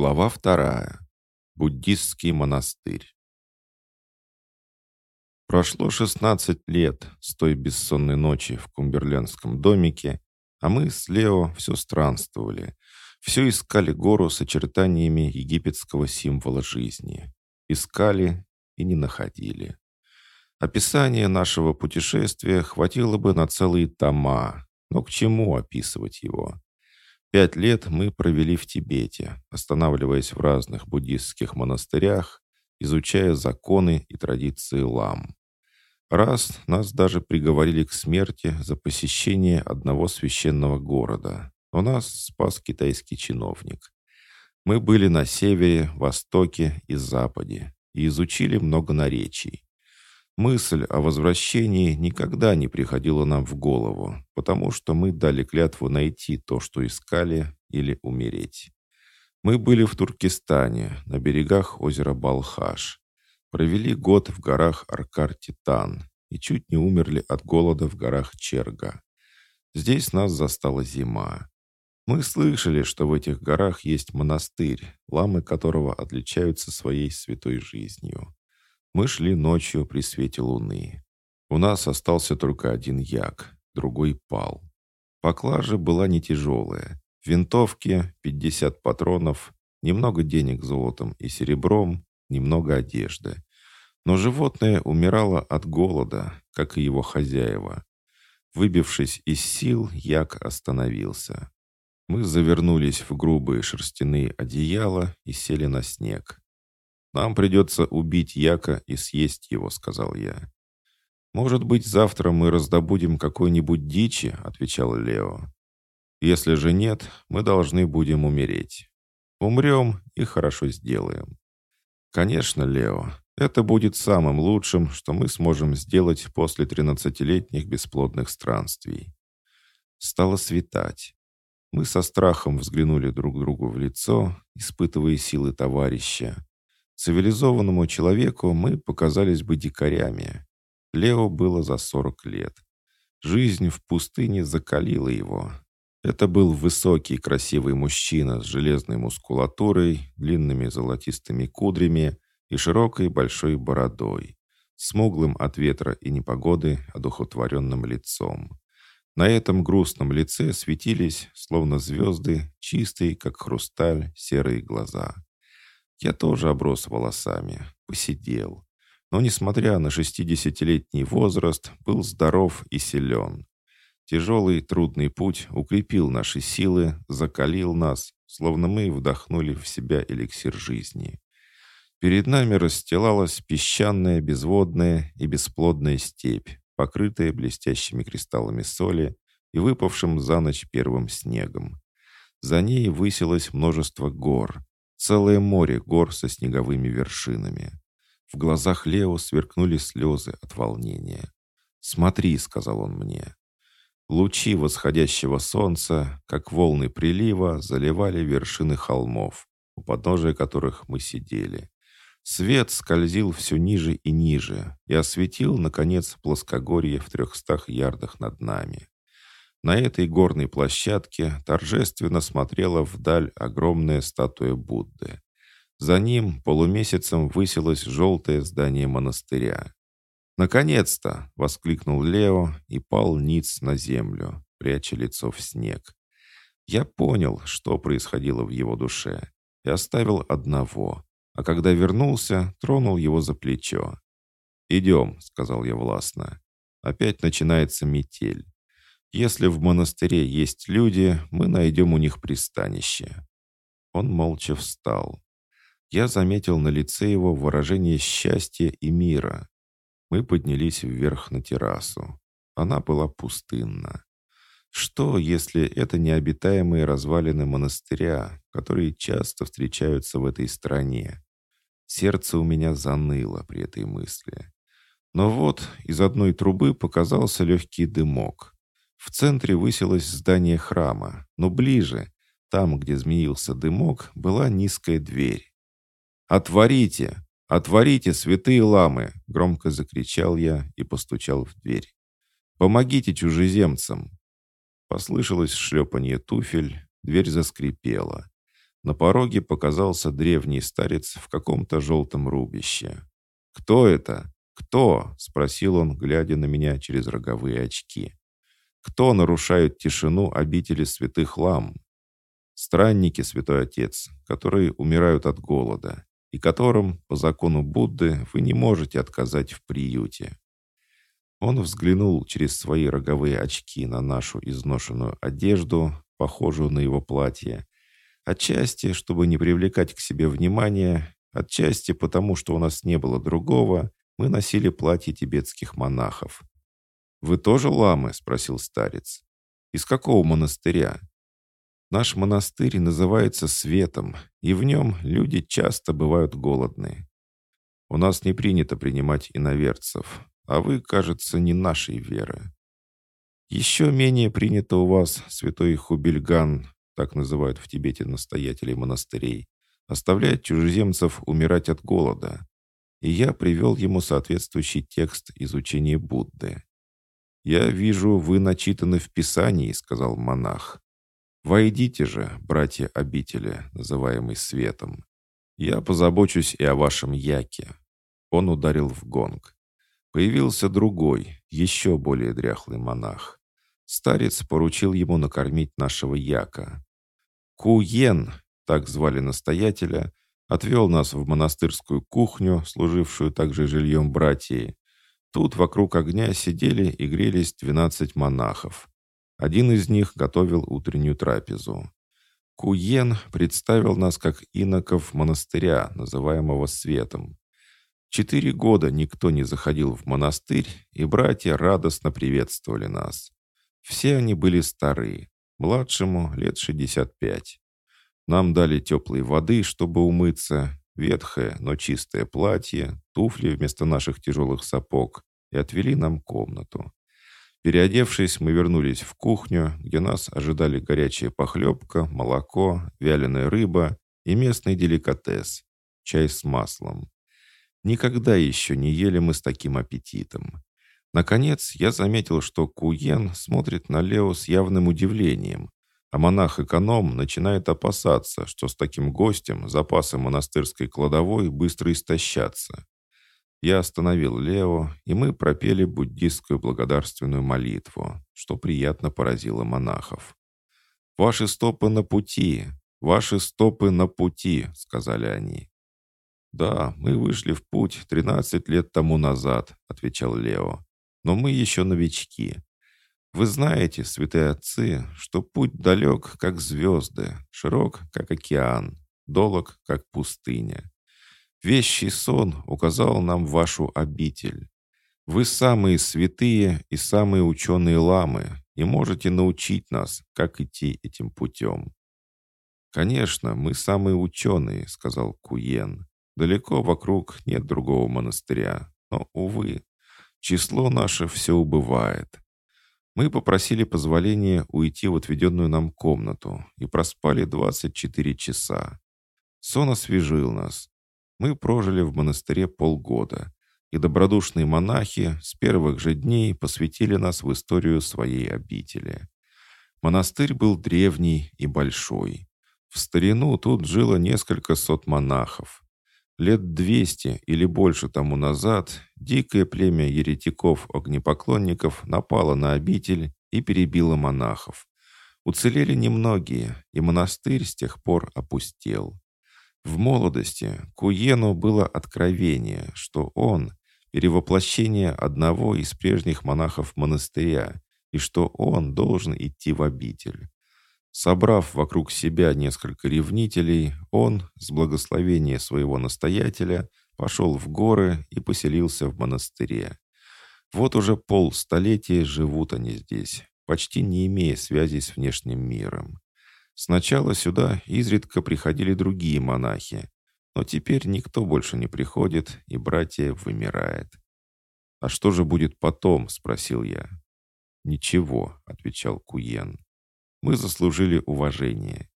Глава вторая. Буддистский монастырь. Прошло 16 лет с той бессонной ночи в Кумберлендском домике, а мы с Лео все странствовали, все искали гору с очертаниями египетского символа жизни. Искали и не находили. Описание нашего путешествия хватило бы на целые тома, но к чему описывать его? Пять лет мы провели в Тибете, останавливаясь в разных буддистских монастырях, изучая законы и традиции лам. Раз нас даже приговорили к смерти за посещение одного священного города, но нас спас китайский чиновник. Мы были на севере, востоке и западе и изучили много наречий. Мысль о возвращении никогда не приходила нам в голову, потому что мы дали клятву найти то, что искали, или умереть. Мы были в Туркестане, на берегах озера Балхаш. Провели год в горах Аркар-Титан и чуть не умерли от голода в горах Черга. Здесь нас застала зима. Мы слышали, что в этих горах есть монастырь, ламы которого отличаются своей святой жизнью. Мы шли ночью при свете луны. У нас остался только один як, другой пал. Поклажа была не тяжелая. Винтовки, 50 патронов, немного денег золотом и серебром, немного одежды. Но животное умирало от голода, как и его хозяева. Выбившись из сил, як остановился. Мы завернулись в грубые шерстяные одеяла и сели на снег. «Нам придется убить Яка и съесть его», — сказал я. «Может быть, завтра мы раздобудем какой-нибудь дичи», — отвечал Лео. «Если же нет, мы должны будем умереть. Умрем и хорошо сделаем». «Конечно, Лео, это будет самым лучшим, что мы сможем сделать после тринадцатилетних бесплодных странствий». Стало светать. Мы со страхом взглянули друг другу в лицо, испытывая силы товарища. Цивилизованному человеку мы показались бы дикарями. Лео было за 40 лет. Жизнь в пустыне закалила его. Это был высокий красивый мужчина с железной мускулатурой, длинными золотистыми кудрями и широкой большой бородой, смуглым от ветра и непогоды одухотворенным лицом. На этом грустном лице светились, словно звезды, чистые, как хрусталь, серые глаза. Я тоже оброс волосами, посидел. Но, несмотря на шестидесятилетний возраст, был здоров и силен. Тяжелый трудный путь укрепил наши силы, закалил нас, словно мы вдохнули в себя эликсир жизни. Перед нами расстилалась песчаная, безводная и бесплодная степь, покрытая блестящими кристаллами соли и выпавшим за ночь первым снегом. За ней высилось множество гор, Целое море гор со снеговыми вершинами. В глазах Лео сверкнули слезы от волнения. «Смотри», — сказал он мне. Лучи восходящего солнца, как волны прилива, заливали вершины холмов, у подножия которых мы сидели. Свет скользил все ниже и ниже и осветил, наконец, плоскогорье в трехстах ярдах над нами. На этой горной площадке торжественно смотрела вдаль огромная статуя Будды. За ним полумесяцем высилось желтое здание монастыря. «Наконец-то!» — воскликнул Лео и пал ниц на землю, пряча лицо в снег. Я понял, что происходило в его душе, и оставил одного, а когда вернулся, тронул его за плечо. «Идем», — сказал я властно. «Опять начинается метель. Если в монастыре есть люди, мы найдем у них пристанище». Он молча встал. Я заметил на лице его выражение счастья и мира. Мы поднялись вверх на террасу. Она была пустынна. Что, если это необитаемые развалины монастыря, которые часто встречаются в этой стране? Сердце у меня заныло при этой мысли. Но вот из одной трубы показался легкий дымок. В центре высилось здание храма, но ближе, там, где змеился дымок, была низкая дверь. «Отворите! Отворите, святые ламы!» — громко закричал я и постучал в дверь. «Помогите чужеземцам!» Послышалось шлепанье туфель, дверь заскрипела. На пороге показался древний старец в каком-то желтом рубище. «Кто это? Кто?» — спросил он, глядя на меня через роговые очки. «Кто нарушает тишину обители святых лам?» «Странники, святой отец, которые умирают от голода, и которым, по закону Будды, вы не можете отказать в приюте». Он взглянул через свои роговые очки на нашу изношенную одежду, похожую на его платье, Отчасти, чтобы не привлекать к себе внимания, отчасти потому, что у нас не было другого, мы носили платья тибетских монахов. «Вы тоже ламы?» — спросил старец. «Из какого монастыря?» «Наш монастырь называется Светом, и в нем люди часто бывают голодны. У нас не принято принимать иноверцев, а вы, кажется, не нашей веры. Еще менее принято у вас, святой Хубильган, так называют в Тибете настоятелей монастырей, оставляет чужеземцев умирать от голода. И я привел ему соответствующий текст изучения Будды. «Я вижу, вы начитаны в Писании», — сказал монах. «Войдите же, братья обители, называемый светом. Я позабочусь и о вашем яке». Он ударил в гонг. Появился другой, еще более дряхлый монах. Старец поручил ему накормить нашего яка. Куен, так звали настоятеля, отвел нас в монастырскую кухню, служившую также жильем братьев. Тут вокруг огня сидели и грелись двенадцать монахов. Один из них готовил утреннюю трапезу. Куен представил нас как иноков монастыря, называемого Светом. Четыре года никто не заходил в монастырь, и братья радостно приветствовали нас. Все они были старые. Младшему лет 65. Нам дали теплой воды, чтобы умыться, ветхое, но чистое платье, туфли вместо наших тяжелых сапог и отвели нам комнату. Переодевшись, мы вернулись в кухню, где нас ожидали горячая похлебка, молоко, вяленая рыба и местный деликатес – чай с маслом. Никогда еще не ели мы с таким аппетитом. Наконец, я заметил, что Куен смотрит на Лео с явным удивлением, а монах-эконом начинает опасаться, что с таким гостем запасы монастырской кладовой быстро истощатся. Я остановил Лео, и мы пропели буддистскую благодарственную молитву, что приятно поразило монахов. «Ваши стопы на пути! Ваши стопы на пути!» — сказали они. «Да, мы вышли в путь 13 лет тому назад», — отвечал Лео но мы еще новички. Вы знаете, святые отцы, что путь далек, как звезды, широк, как океан, долог, как пустыня. Вещий сон указал нам вашу обитель. Вы самые святые и самые ученые ламы и можете научить нас, как идти этим путем. «Конечно, мы самые ученые», — сказал Куен. «Далеко вокруг нет другого монастыря, но, увы, Число наше все убывает. Мы попросили позволения уйти в отведенную нам комнату и проспали 24 часа. Сон освежил нас. Мы прожили в монастыре полгода, и добродушные монахи с первых же дней посвятили нас в историю своей обители. Монастырь был древний и большой. В старину тут жило несколько сот монахов. Лет двести или больше тому назад дикое племя еретиков-огнепоклонников напало на обитель и перебило монахов. Уцелели немногие, и монастырь с тех пор опустел. В молодости Куену было откровение, что он – перевоплощение одного из прежних монахов монастыря, и что он должен идти в обитель. Собрав вокруг себя несколько ревнителей, он, с благословения своего настоятеля, пошел в горы и поселился в монастыре. Вот уже полстолетия живут они здесь, почти не имея связи с внешним миром. Сначала сюда изредка приходили другие монахи, но теперь никто больше не приходит, и братья вымирает. «А что же будет потом?» — спросил я. «Ничего», — отвечал Куен. Мы заслужили уважение.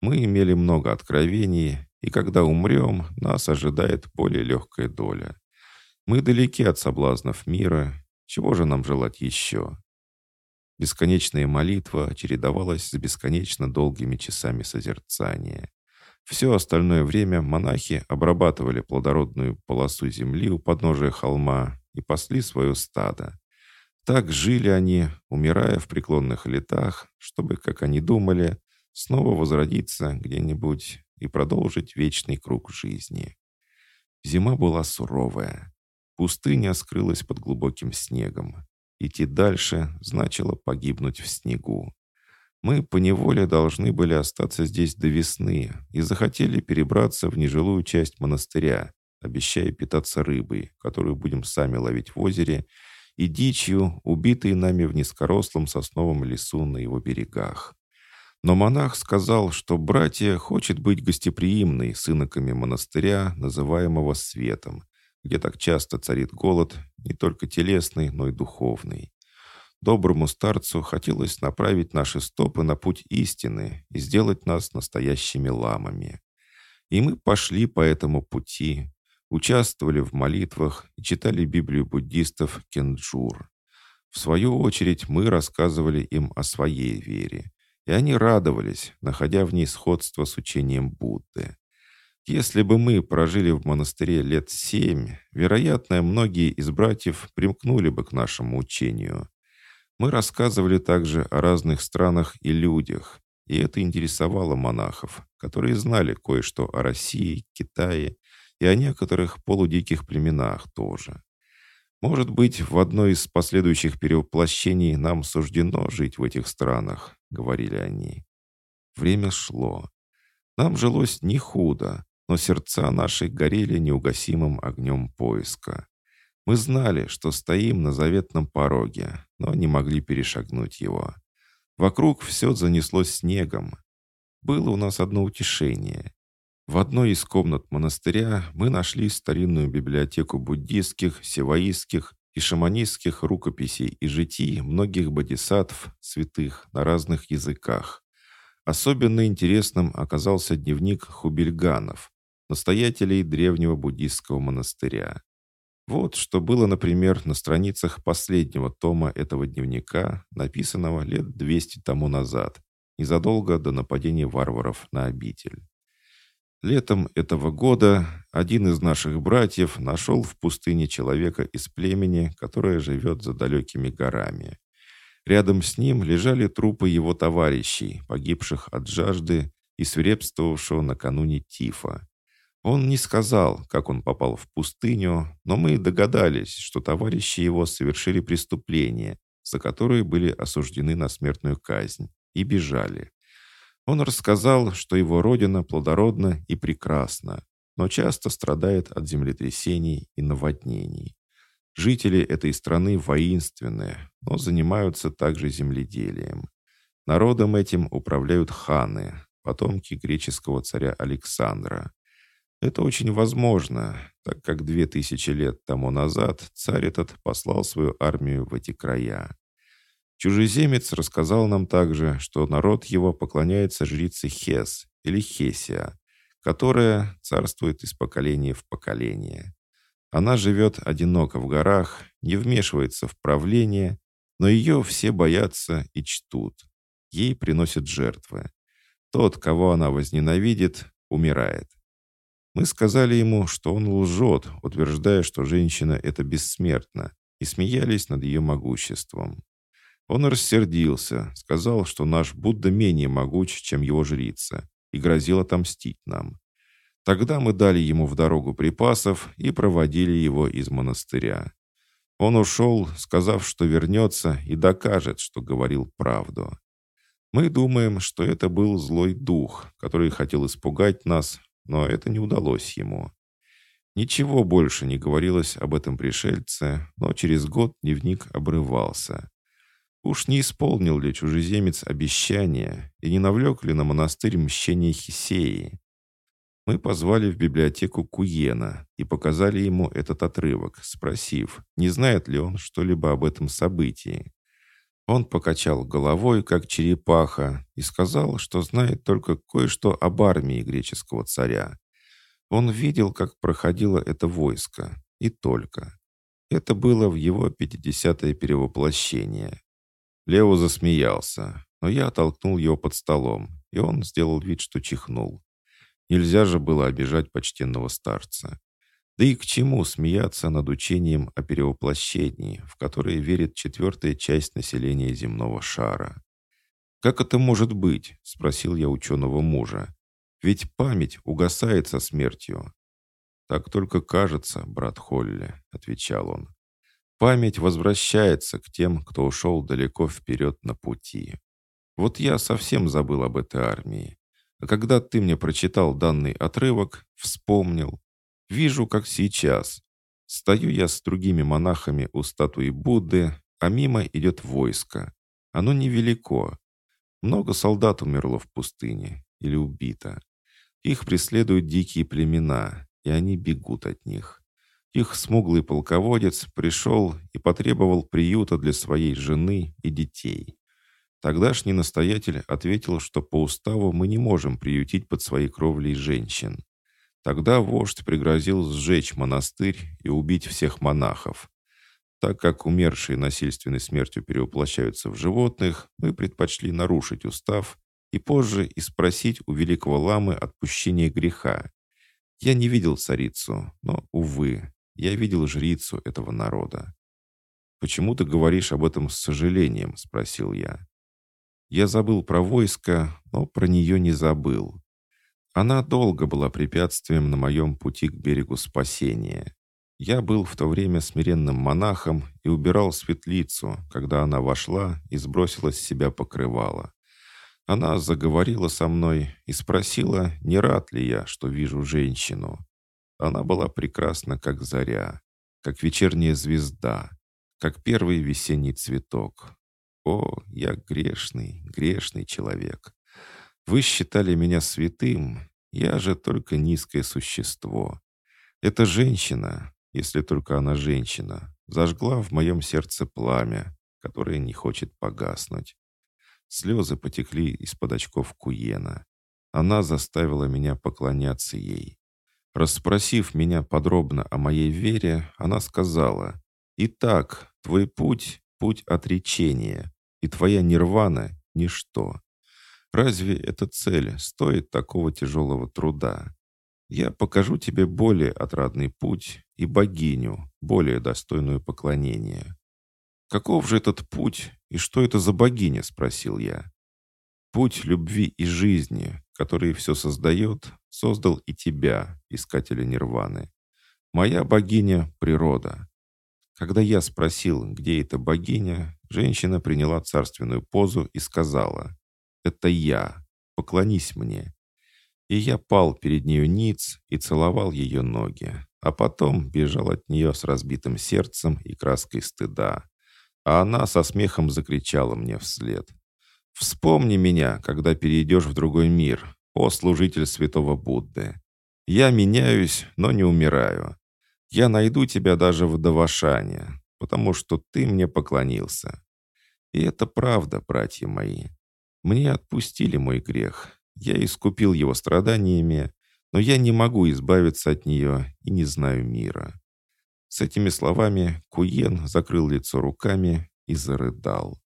Мы имели много откровений, и когда умрем, нас ожидает более легкая доля. Мы далеки от соблазнов мира. Чего же нам желать еще? Бесконечная молитва чередовалась с бесконечно долгими часами созерцания. Все остальное время монахи обрабатывали плодородную полосу земли у подножия холма и пасли свое стадо. Так жили они, умирая в преклонных летах, чтобы, как они думали, снова возродиться где-нибудь и продолжить вечный круг жизни. Зима была суровая. Пустыня скрылась под глубоким снегом. Идти дальше значило погибнуть в снегу. Мы поневоле должны были остаться здесь до весны и захотели перебраться в нежилую часть монастыря, обещая питаться рыбой, которую будем сами ловить в озере, и дичью, убитой нами в низкорослом сосновом лесу на его берегах. Но монах сказал, что братья хочет быть гостеприимной с иноками монастыря, называемого Светом, где так часто царит голод, не только телесный, но и духовный. Доброму старцу хотелось направить наши стопы на путь истины и сделать нас настоящими ламами. И мы пошли по этому пути, участвовали в молитвах и читали Библию буддистов Кенджур. В свою очередь мы рассказывали им о своей вере, и они радовались, находя в ней сходство с учением Будды. Если бы мы прожили в монастыре лет семь, вероятно, многие из братьев примкнули бы к нашему учению. Мы рассказывали также о разных странах и людях, и это интересовало монахов, которые знали кое-что о России, Китае и о некоторых полудиких племенах тоже. Может быть, в одной из последующих перевоплощений нам суждено жить в этих странах, говорили они. Время шло. Нам жилось не худо, но сердца наши горели неугасимым огнем поиска. Мы знали, что стоим на заветном пороге, но не могли перешагнуть его. Вокруг все занесло снегом. Было у нас одно утешение. В одной из комнат монастыря мы нашли старинную библиотеку буддистских, севаистских и шаманистских рукописей и житий многих бодисаттв, святых, на разных языках. Особенно интересным оказался дневник хубильганов, настоятелей древнего буддистского монастыря. Вот что было, например, на страницах последнего тома этого дневника, написанного лет 200 тому назад, незадолго до нападения варваров на обитель. Летом этого года один из наших братьев нашел в пустыне человека из племени, которое живет за далекими горами. Рядом с ним лежали трупы его товарищей, погибших от жажды и свирепствовавшего накануне тифа. Он не сказал, как он попал в пустыню, но мы догадались, что товарищи его совершили преступление, за которое были осуждены на смертную казнь, и бежали. Он рассказал, что его родина плодородна и прекрасна, но часто страдает от землетрясений и наводнений. Жители этой страны воинственные, но занимаются также земледелием. Народом этим управляют ханы, потомки греческого царя Александра. Это очень возможно, так как две тысячи лет тому назад царь этот послал свою армию в эти края. Чужеземец рассказал нам также, что народ его поклоняется жрице Хес или Хесия, которая царствует из поколения в поколение. Она живет одиноко в горах, не вмешивается в правление, но ее все боятся и чтут. Ей приносят жертвы. Тот, кого она возненавидит, умирает. Мы сказали ему, что он лжет, утверждая, что женщина — это бессмертна, и смеялись над ее могуществом. Он рассердился, сказал, что наш Будда менее могуч, чем его жрица, и грозил отомстить нам. Тогда мы дали ему в дорогу припасов и проводили его из монастыря. Он ушел, сказав, что вернется и докажет, что говорил правду. Мы думаем, что это был злой дух, который хотел испугать нас, но это не удалось ему. Ничего больше не говорилось об этом пришельце, но через год дневник обрывался. Уж не исполнил ли чужеземец обещания и не навлек ли на монастырь мщение Хисеи? Мы позвали в библиотеку Куена и показали ему этот отрывок, спросив, не знает ли он что-либо об этом событии. Он покачал головой, как черепаха, и сказал, что знает только кое-что об армии греческого царя. Он видел, как проходило это войско, и только. Это было в его пятидесятое перевоплощение. Лео засмеялся, но я оттолкнул его под столом, и он сделал вид, что чихнул. Нельзя же было обижать почтенного старца. Да и к чему смеяться над учением о перевоплощении, в которое верит четвертая часть населения земного шара? «Как это может быть?» — спросил я ученого мужа. «Ведь память угасает со смертью». «Так только кажется, брат Холли», — отвечал он. «Память возвращается к тем, кто ушел далеко вперед на пути. Вот я совсем забыл об этой армии. А когда ты мне прочитал данный отрывок, вспомнил, Вижу, как сейчас. Стою я с другими монахами у статуи Будды, а мимо идет войско. Оно невелико. Много солдат умерло в пустыне или убито. Их преследуют дикие племена, и они бегут от них. Их смуглый полководец пришел и потребовал приюта для своей жены и детей. Тогдашний настоятель ответил, что по уставу мы не можем приютить под своей кровлей женщин. Тогда вождь пригрозил сжечь монастырь и убить всех монахов. Так как умершие насильственной смертью перевоплощаются в животных, мы предпочли нарушить устав и позже и спросить у великого ламы отпущения греха. Я не видел царицу, но, увы, я видел жрицу этого народа. «Почему ты говоришь об этом с сожалением?» — спросил я. Я забыл про войско, но про нее не забыл. Она долго была препятствием на моем пути к берегу спасения. Я был в то время смиренным монахом и убирал светлицу, когда она вошла и сбросила с себя покрывало. Она заговорила со мной и спросила, не рад ли я, что вижу женщину. Она была прекрасна, как заря, как вечерняя звезда, как первый весенний цветок. О, я грешный, грешный человек. Вы считали меня святым, я же только низкое существо. Эта женщина, если только она женщина, зажгла в моем сердце пламя, которое не хочет погаснуть. Слезы потекли из-под очков Куена. Она заставила меня поклоняться ей. Расспросив меня подробно о моей вере, она сказала, «Итак, твой путь — путь отречения, и твоя нирвана — ничто. Разве эта цель стоит такого тяжелого труда? Я покажу тебе более отрадный путь и богиню, более достойную поклонения. Каков же этот путь и что это за богиня, спросил я. Путь любви и жизни, который все создает, создал и тебя, искателя нирваны. Моя богиня — природа. Когда я спросил, где эта богиня, женщина приняла царственную позу и сказала, это я. Поклонись мне». И я пал перед нею ниц и целовал ее ноги, а потом бежал от нее с разбитым сердцем и краской стыда. А она со смехом закричала мне вслед. «Вспомни меня, когда перейдешь в другой мир, о служитель святого Будды. Я меняюсь, но не умираю. Я найду тебя даже в Давашане, потому что ты мне поклонился». И это правда, братья мои. Мне отпустили мой грех. Я искупил его страданиями, но я не могу избавиться от нее и не знаю мира». С этими словами Куен закрыл лицо руками и зарыдал.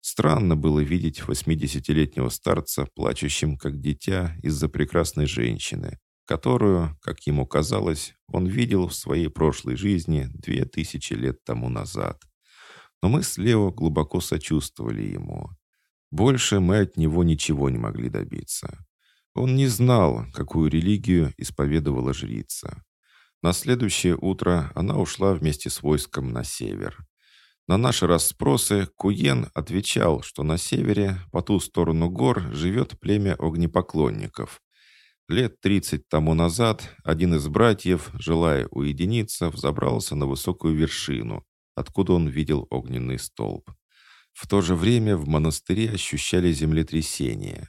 Странно было видеть восьмидесятилетнего старца, плачущим как дитя из-за прекрасной женщины, которую, как ему казалось, он видел в своей прошлой жизни две тысячи лет тому назад. Но мы с Лео глубоко сочувствовали ему. Больше мы от него ничего не могли добиться. Он не знал, какую религию исповедовала жрица. На следующее утро она ушла вместе с войском на север. На наши расспросы Куен отвечал, что на севере, по ту сторону гор, живет племя огнепоклонников. Лет тридцать тому назад один из братьев, желая уединиться, взобрался на высокую вершину, откуда он видел огненный столб. В то же время в монастыре ощущали землетрясение.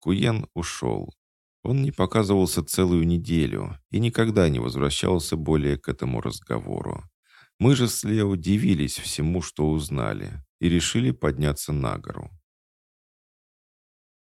Куен ушел. Он не показывался целую неделю и никогда не возвращался более к этому разговору. Мы же с Лео удивились всему, что узнали, и решили подняться на гору.